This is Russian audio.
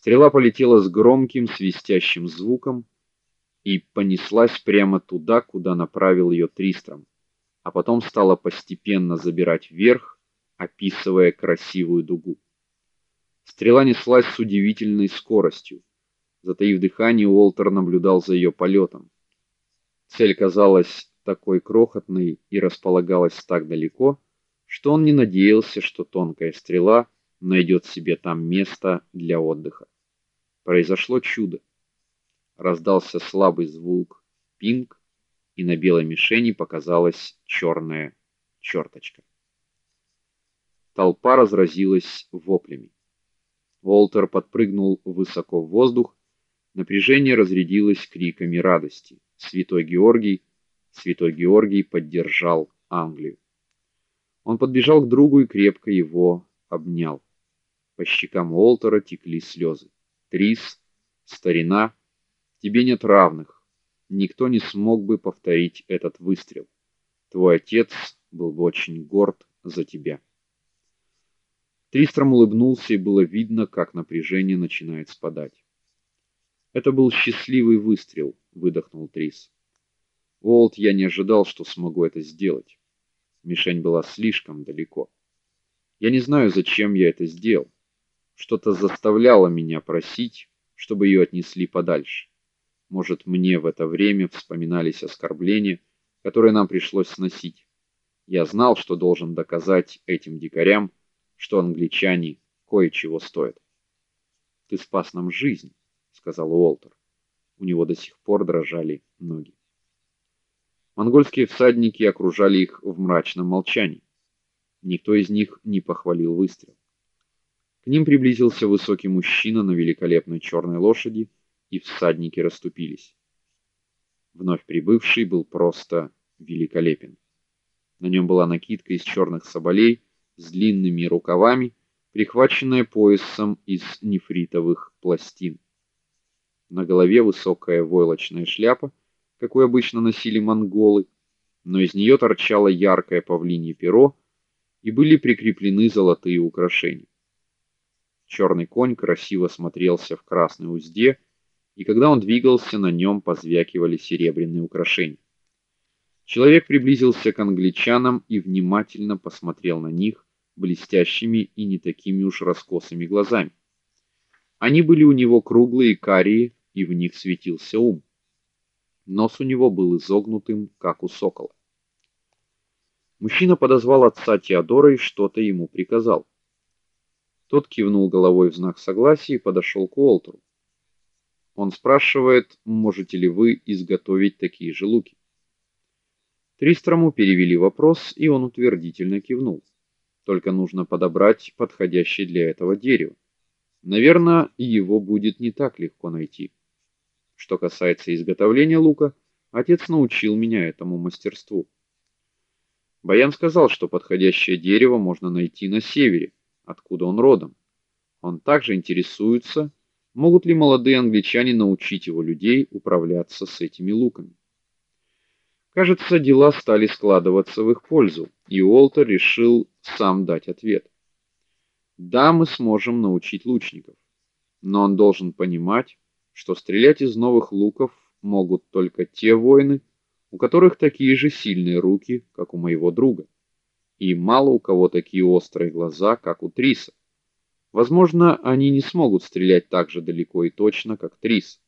Стрела полетела с громким свистящим звуком и понеслась прямо туда, куда направил ее Тристром, а потом стала постепенно забирать вверх, описывая красивую дугу. Стрела неслась с удивительной скоростью. Затаив дыхание, Уолтер наблюдал за ее полетом. Цель казалась такой крохотной и располагалась так далеко, что он не надеялся, что тонкая стрела найдет себе там место для отдыха. Произошло чудо. Раздался слабый звук пинг, и на белой мишени показалась черная черточка. Толпа разразилась воплями. Волтер подпрыгнул высоко в воздух, напряжение разрядилось криками радости. Святой Георгий, Святой Георгий поддержал Англию. Он подбежал к другу и крепко его обнял. По щекам Уолтера текли слезы. Трис, старина, тебе нет равных. Никто не смог бы повторить этот выстрел. Твой отец был бы очень горд за тебя. Тристром улыбнулся, и было видно, как напряжение начинает спадать. Это был счастливый выстрел, выдохнул Трис. Волт, я не ожидал, что смогу это сделать. Мишень была слишком далеко. Я не знаю, зачем я это сделал. Что-то заставляло меня просить, чтобы ее отнесли подальше. Может, мне в это время вспоминались оскорбления, которые нам пришлось сносить. Я знал, что должен доказать этим дикарям, что англичане кое-чего стоят. Ты спас нам жизнь, сказал Уолтер. У него до сих пор дрожали ноги. Монгольские всадники окружали их в мрачном молчании. Никто из них не похвалил выстрел. К ним приблизился высокий мужчина на великолепной черной лошади, и всадники расступились. Вновь прибывший был просто великолепен. На нем была накидка из черных соболей с длинными рукавами, прихваченная поясом из нефритовых пластин. На голове высокая войлочная шляпа, какую обычно носили монголы, но из нее торчало яркое павлинье перо и были прикреплены золотые украшения. Черный конь красиво смотрелся в красной узде, и когда он двигался, на нем позвякивали серебряные украшения. Человек приблизился к англичанам и внимательно посмотрел на них, блестящими и не такими уж раскосыми глазами. Они были у него круглые, карие, и в них светился ум. Нос у него был изогнутым, как у сокола. Мужчина подозвал отца Теодора и что-то ему приказал. Тот кивнул головой в знак согласия и подошел к Уолтеру. Он спрашивает, можете ли вы изготовить такие же луки. Тристрому перевели вопрос, и он утвердительно кивнул. Только нужно подобрать подходящее для этого дерево. Наверное, его будет не так легко найти. Что касается изготовления лука, отец научил меня этому мастерству. Баян сказал, что подходящее дерево можно найти на севере, откуда он родом. Он также интересуется, могут ли молодые англичане научить его людей управляться с этими луками. Кажется, дела стали складываться в их пользу, и Уолтер решил сам дать ответ. Да, мы сможем научить лучников, но он должен понимать, что стрелять из новых луков могут только те воины, у которых такие же сильные руки, как у моего друга. И мало у кого такие острые глаза, как у Триса. Возможно, они не смогут стрелять так же далеко и точно, как Трис.